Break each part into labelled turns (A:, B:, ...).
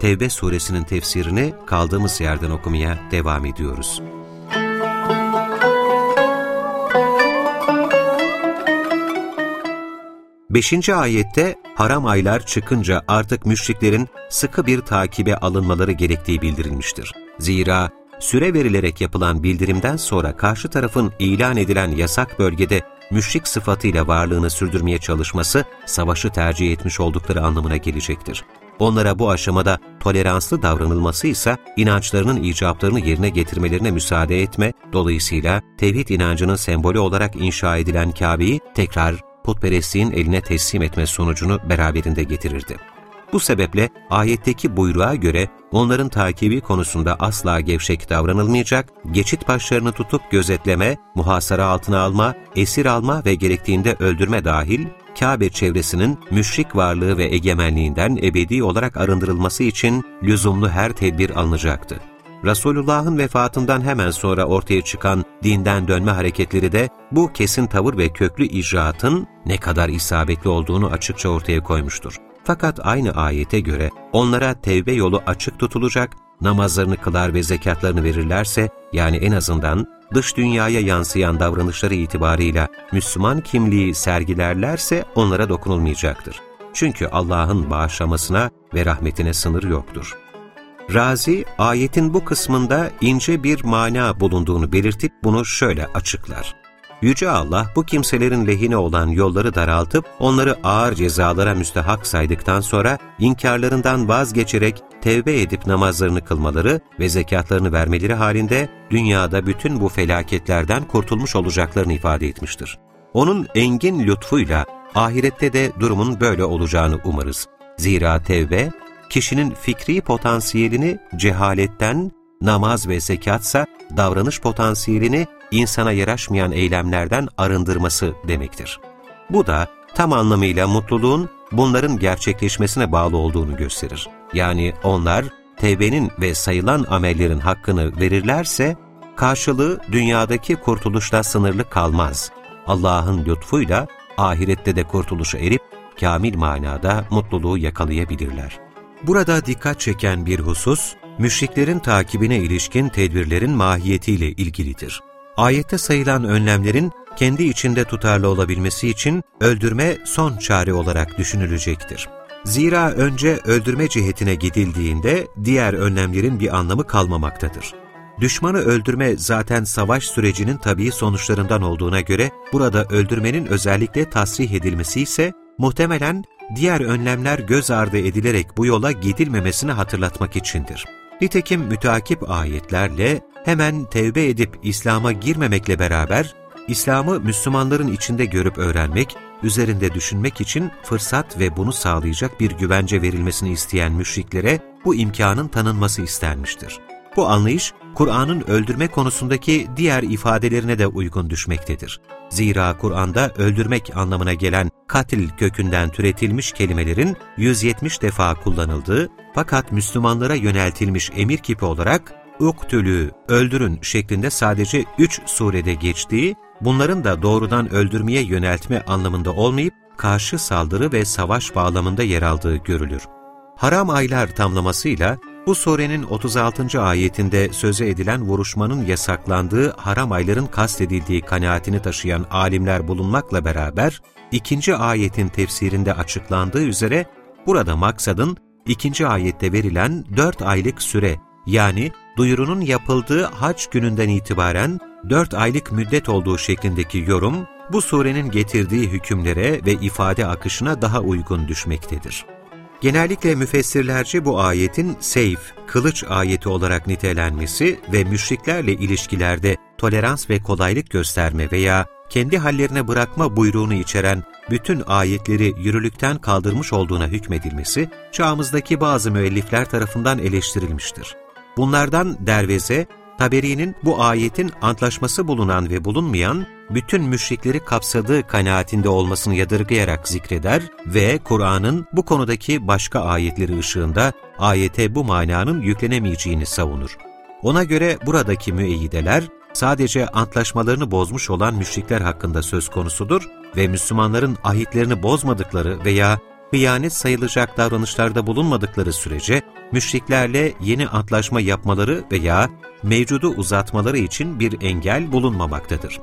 A: Tevbe suresinin tefsirini kaldığımız yerden okumaya devam ediyoruz. Beşinci ayette haram aylar çıkınca artık müşriklerin sıkı bir takibe alınmaları gerektiği bildirilmiştir. Zira süre verilerek yapılan bildirimden sonra karşı tarafın ilan edilen yasak bölgede müşrik sıfatıyla varlığını sürdürmeye çalışması, savaşı tercih etmiş oldukları anlamına gelecektir. Onlara bu aşamada toleranslı davranılması ise inançlarının icaplarını yerine getirmelerine müsaade etme, dolayısıyla tevhid inancının sembolü olarak inşa edilen Kabe'yi tekrar putperestliğin eline teslim etme sonucunu beraberinde getirirdi. Bu sebeple ayetteki buyruğa göre onların takibi konusunda asla gevşek davranılmayacak, geçit başlarını tutup gözetleme, muhasara altına alma, esir alma ve gerektiğinde öldürme dahil, Kabe çevresinin müşrik varlığı ve egemenliğinden ebedi olarak arındırılması için lüzumlu her tedbir alınacaktı. Resulullah'ın vefatından hemen sonra ortaya çıkan dinden dönme hareketleri de bu kesin tavır ve köklü icraatın ne kadar isabetli olduğunu açıkça ortaya koymuştur. Fakat aynı ayete göre onlara tevbe yolu açık tutulacak, namazlarını kılar ve zekatlarını verirlerse, yani en azından dış dünyaya yansıyan davranışları itibarıyla Müslüman kimliği sergilerlerse onlara dokunulmayacaktır. Çünkü Allah'ın bağışlamasına ve rahmetine sınır yoktur. Razi, ayetin bu kısmında ince bir mana bulunduğunu belirtip bunu şöyle açıklar. Yüce Allah bu kimselerin lehine olan yolları daraltıp onları ağır cezalara müstehak saydıktan sonra inkarlarından vazgeçerek tevbe edip namazlarını kılmaları ve zekatlarını vermeleri halinde dünyada bütün bu felaketlerden kurtulmuş olacaklarını ifade etmiştir. Onun engin lütfuyla ahirette de durumun böyle olacağını umarız. Zira tevbe, kişinin fikri potansiyelini cehaletten, namaz ve zekatsa davranış potansiyelini insana yaraşmayan eylemlerden arındırması demektir. Bu da tam anlamıyla mutluluğun bunların gerçekleşmesine bağlı olduğunu gösterir. Yani onlar tevbenin ve sayılan amellerin hakkını verirlerse, karşılığı dünyadaki kurtuluşla sınırlı kalmaz. Allah'ın lütfuyla ahirette de kurtuluşa erip, kamil manada mutluluğu yakalayabilirler. Burada dikkat çeken bir husus, müşriklerin takibine ilişkin tedbirlerin mahiyetiyle ilgilidir. Ayette sayılan önlemlerin kendi içinde tutarlı olabilmesi için öldürme son çare olarak düşünülecektir. Zira önce öldürme cihetine gidildiğinde diğer önlemlerin bir anlamı kalmamaktadır. Düşmanı öldürme zaten savaş sürecinin tabii sonuçlarından olduğuna göre burada öldürmenin özellikle tasrih edilmesi ise muhtemelen diğer önlemler göz ardı edilerek bu yola gidilmemesini hatırlatmak içindir. Nitekim müteakip ayetlerle hemen tevbe edip İslam'a girmemekle beraber, İslam'ı Müslümanların içinde görüp öğrenmek, üzerinde düşünmek için fırsat ve bunu sağlayacak bir güvence verilmesini isteyen müşriklere bu imkanın tanınması istenmiştir. Bu anlayış, Kur'an'ın öldürme konusundaki diğer ifadelerine de uygun düşmektedir. Zira Kur'an'da öldürmek anlamına gelen katil kökünden türetilmiş kelimelerin 170 defa kullanıldığı fakat Müslümanlara yöneltilmiş emir kipi olarak uktülü, öldürün şeklinde sadece üç surede geçtiği, bunların da doğrudan öldürmeye yöneltme anlamında olmayıp, karşı saldırı ve savaş bağlamında yer aldığı görülür. Haram aylar tamlamasıyla, bu surenin 36. ayetinde söze edilen vuruşmanın yasaklandığı haram ayların kastedildiği kanaatini taşıyan alimler bulunmakla beraber, ikinci ayetin tefsirinde açıklandığı üzere, burada maksadın ikinci ayette verilen dört aylık süre yani duyurunun yapıldığı hac gününden itibaren dört aylık müddet olduğu şeklindeki yorum, bu surenin getirdiği hükümlere ve ifade akışına daha uygun düşmektedir. Genellikle müfessirlerce bu ayetin seyf, kılıç ayeti olarak nitelenmesi ve müşriklerle ilişkilerde tolerans ve kolaylık gösterme veya kendi hallerine bırakma buyruğunu içeren bütün ayetleri yürürlükten kaldırmış olduğuna hükmedilmesi, çağımızdaki bazı müellifler tarafından eleştirilmiştir. Bunlardan Derveze, Taberi'nin bu ayetin antlaşması bulunan ve bulunmayan bütün müşrikleri kapsadığı kanaatinde olmasını yadırgayarak zikreder ve Kur'an'ın bu konudaki başka ayetleri ışığında ayete bu mananın yüklenemeyeceğini savunur. Ona göre buradaki müeyyideler sadece antlaşmalarını bozmuş olan müşrikler hakkında söz konusudur ve Müslümanların ahitlerini bozmadıkları veya hıyanet sayılacak davranışlarda bulunmadıkları sürece müşriklerle yeni antlaşma yapmaları veya mevcudu uzatmaları için bir engel bulunmamaktadır.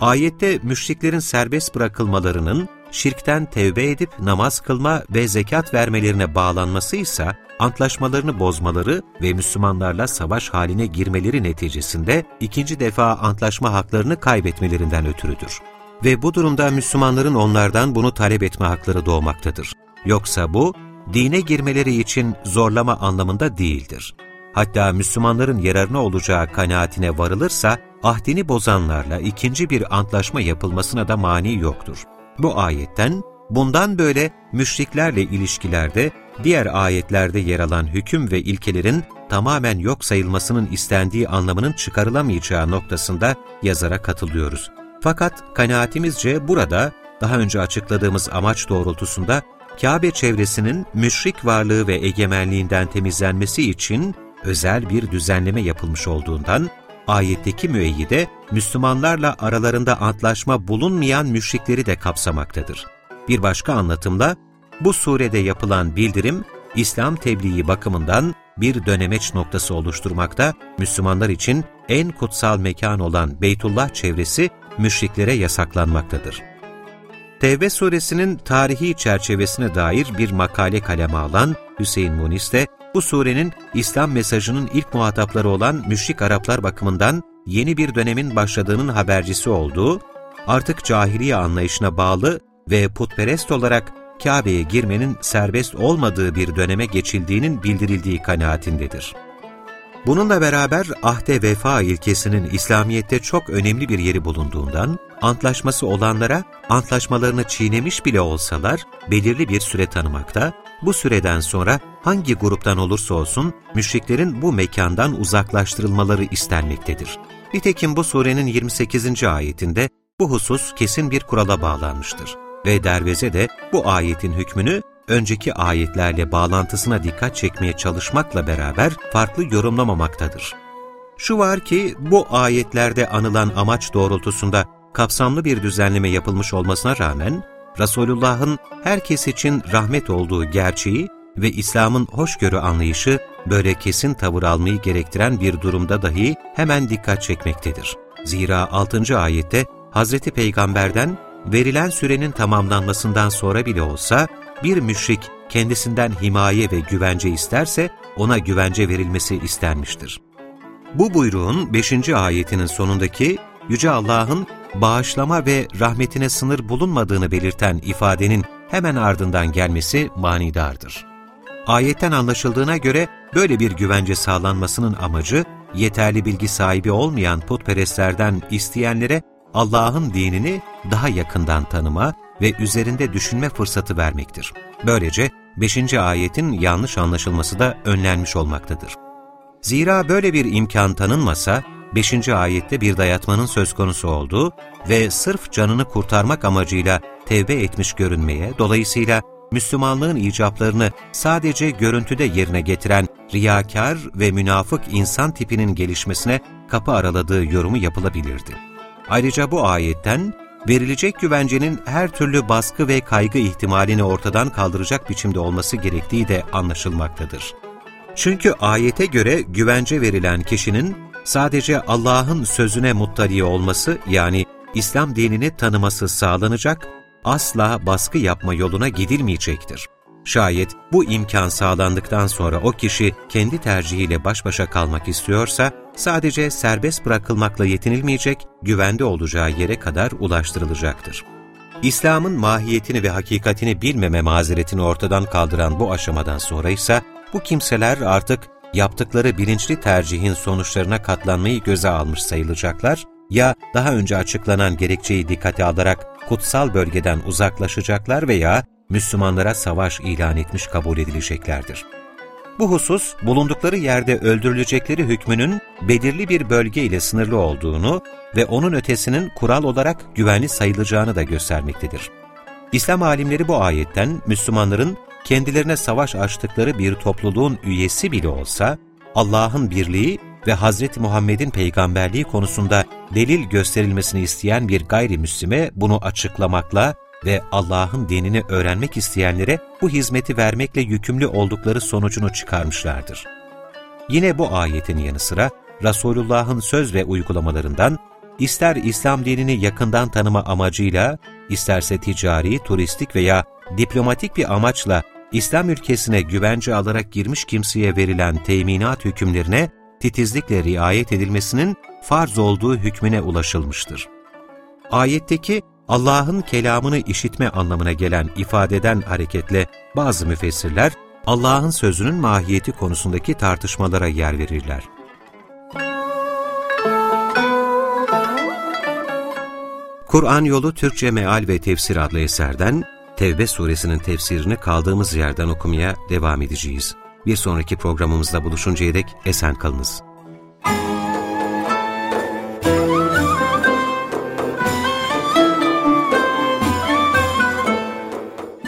A: Ayette müşriklerin serbest bırakılmalarının şirkten tevbe edip namaz kılma ve zekat vermelerine bağlanması ise antlaşmalarını bozmaları ve Müslümanlarla savaş haline girmeleri neticesinde ikinci defa antlaşma haklarını kaybetmelerinden ötürüdür. Ve bu durumda Müslümanların onlardan bunu talep etme hakları doğmaktadır. Yoksa bu, dine girmeleri için zorlama anlamında değildir. Hatta Müslümanların yararına olacağı kanaatine varılırsa, ahdini bozanlarla ikinci bir antlaşma yapılmasına da mani yoktur. Bu ayetten, bundan böyle müşriklerle ilişkilerde, diğer ayetlerde yer alan hüküm ve ilkelerin tamamen yok sayılmasının istendiği anlamının çıkarılamayacağı noktasında yazara katılıyoruz. Fakat kanaatimizce burada, daha önce açıkladığımız amaç doğrultusunda Kabe çevresinin müşrik varlığı ve egemenliğinden temizlenmesi için özel bir düzenleme yapılmış olduğundan, ayetteki müeyyide Müslümanlarla aralarında antlaşma bulunmayan müşrikleri de kapsamaktadır. Bir başka anlatımla, bu surede yapılan bildirim, İslam tebliği bakımından bir dönemeç noktası oluşturmakta, Müslümanlar için en kutsal mekan olan Beytullah çevresi müşriklere yasaklanmaktadır. Tevbe suresinin tarihi çerçevesine dair bir makale kaleme alan Hüseyin Munis de bu surenin İslam mesajının ilk muhatapları olan müşrik Araplar bakımından yeni bir dönemin başladığının habercisi olduğu, artık cahiliye anlayışına bağlı ve putperest olarak Kabe'ye girmenin serbest olmadığı bir döneme geçildiğinin bildirildiği kanaatindedir. Bununla beraber ahde vefa ilkesinin İslamiyet'te çok önemli bir yeri bulunduğundan, antlaşması olanlara antlaşmalarını çiğnemiş bile olsalar belirli bir süre tanımakta, bu süreden sonra hangi gruptan olursa olsun müşriklerin bu mekandan uzaklaştırılmaları istenmektedir. Nitekim bu surenin 28. ayetinde bu husus kesin bir kurala bağlanmıştır. Ve Derveze de bu ayetin hükmünü önceki ayetlerle bağlantısına dikkat çekmeye çalışmakla beraber farklı yorumlamamaktadır. Şu var ki bu ayetlerde anılan amaç doğrultusunda kapsamlı bir düzenleme yapılmış olmasına rağmen, Resulullah'ın herkes için rahmet olduğu gerçeği ve İslam'ın hoşgörü anlayışı böyle kesin tavır almayı gerektiren bir durumda dahi hemen dikkat çekmektedir. Zira 6. ayette Hazreti Peygamber'den verilen sürenin tamamlanmasından sonra bile olsa bir müşrik kendisinden himaye ve güvence isterse ona güvence verilmesi istenmiştir. Bu buyruğun 5. ayetinin sonundaki Yüce Allah'ın bağışlama ve rahmetine sınır bulunmadığını belirten ifadenin hemen ardından gelmesi manidardır. Ayetten anlaşıldığına göre böyle bir güvence sağlanmasının amacı, yeterli bilgi sahibi olmayan putperestlerden isteyenlere Allah'ın dinini daha yakından tanıma ve üzerinde düşünme fırsatı vermektir. Böylece 5. ayetin yanlış anlaşılması da önlenmiş olmaktadır. Zira böyle bir imkan tanınmasa, 5. ayette bir dayatmanın söz konusu olduğu ve sırf canını kurtarmak amacıyla tevbe etmiş görünmeye, dolayısıyla Müslümanlığın icaplarını sadece görüntüde yerine getiren riyakar ve münafık insan tipinin gelişmesine kapı araladığı yorumu yapılabilirdi. Ayrıca bu ayetten verilecek güvencenin her türlü baskı ve kaygı ihtimalini ortadan kaldıracak biçimde olması gerektiği de anlaşılmaktadır. Çünkü ayete göre güvence verilen kişinin sadece Allah'ın sözüne muttali olması yani İslam dinini tanıması sağlanacak, asla baskı yapma yoluna gidilmeyecektir. Şayet bu imkan sağlandıktan sonra o kişi kendi tercihiyle baş başa kalmak istiyorsa, sadece serbest bırakılmakla yetinilmeyecek, güvende olacağı yere kadar ulaştırılacaktır. İslam'ın mahiyetini ve hakikatini bilmeme mazeretini ortadan kaldıran bu aşamadan sonra ise bu kimseler artık yaptıkları bilinçli tercihin sonuçlarına katlanmayı göze almış sayılacaklar ya daha önce açıklanan gerekçeyi dikkate alarak kutsal bölgeden uzaklaşacaklar veya Müslümanlara savaş ilan etmiş kabul edileceklerdir. Bu husus, bulundukları yerde öldürülecekleri hükmünün belirli bir bölge ile sınırlı olduğunu ve onun ötesinin kural olarak güvenli sayılacağını da göstermektedir. İslam alimleri bu ayetten Müslümanların kendilerine savaş açtıkları bir topluluğun üyesi bile olsa, Allah'ın birliği ve Hazreti Muhammed'in peygamberliği konusunda delil gösterilmesini isteyen bir gayrimüslime bunu açıklamakla ve Allah'ın dinini öğrenmek isteyenlere bu hizmeti vermekle yükümlü oldukları sonucunu çıkarmışlardır. Yine bu ayetin yanı sıra Resulullah'ın söz ve uygulamalarından ister İslam dinini yakından tanıma amacıyla, isterse ticari, turistik veya diplomatik bir amaçla İslam ülkesine güvence alarak girmiş kimseye verilen teminat hükümlerine titizlikle riayet edilmesinin farz olduğu hükmüne ulaşılmıştır. Ayetteki Allah'ın kelamını işitme anlamına gelen ifadeden hareketle bazı müfessirler, Allah'ın sözünün mahiyeti konusundaki tartışmalara yer verirler. Kur'an Yolu Türkçe Meal ve Tefsir adlı eserden Tevbe suresinin tefsirini kaldığımız yerden okumaya devam edeceğiz. Bir sonraki programımızda buluşuncaya dek esen kalınız.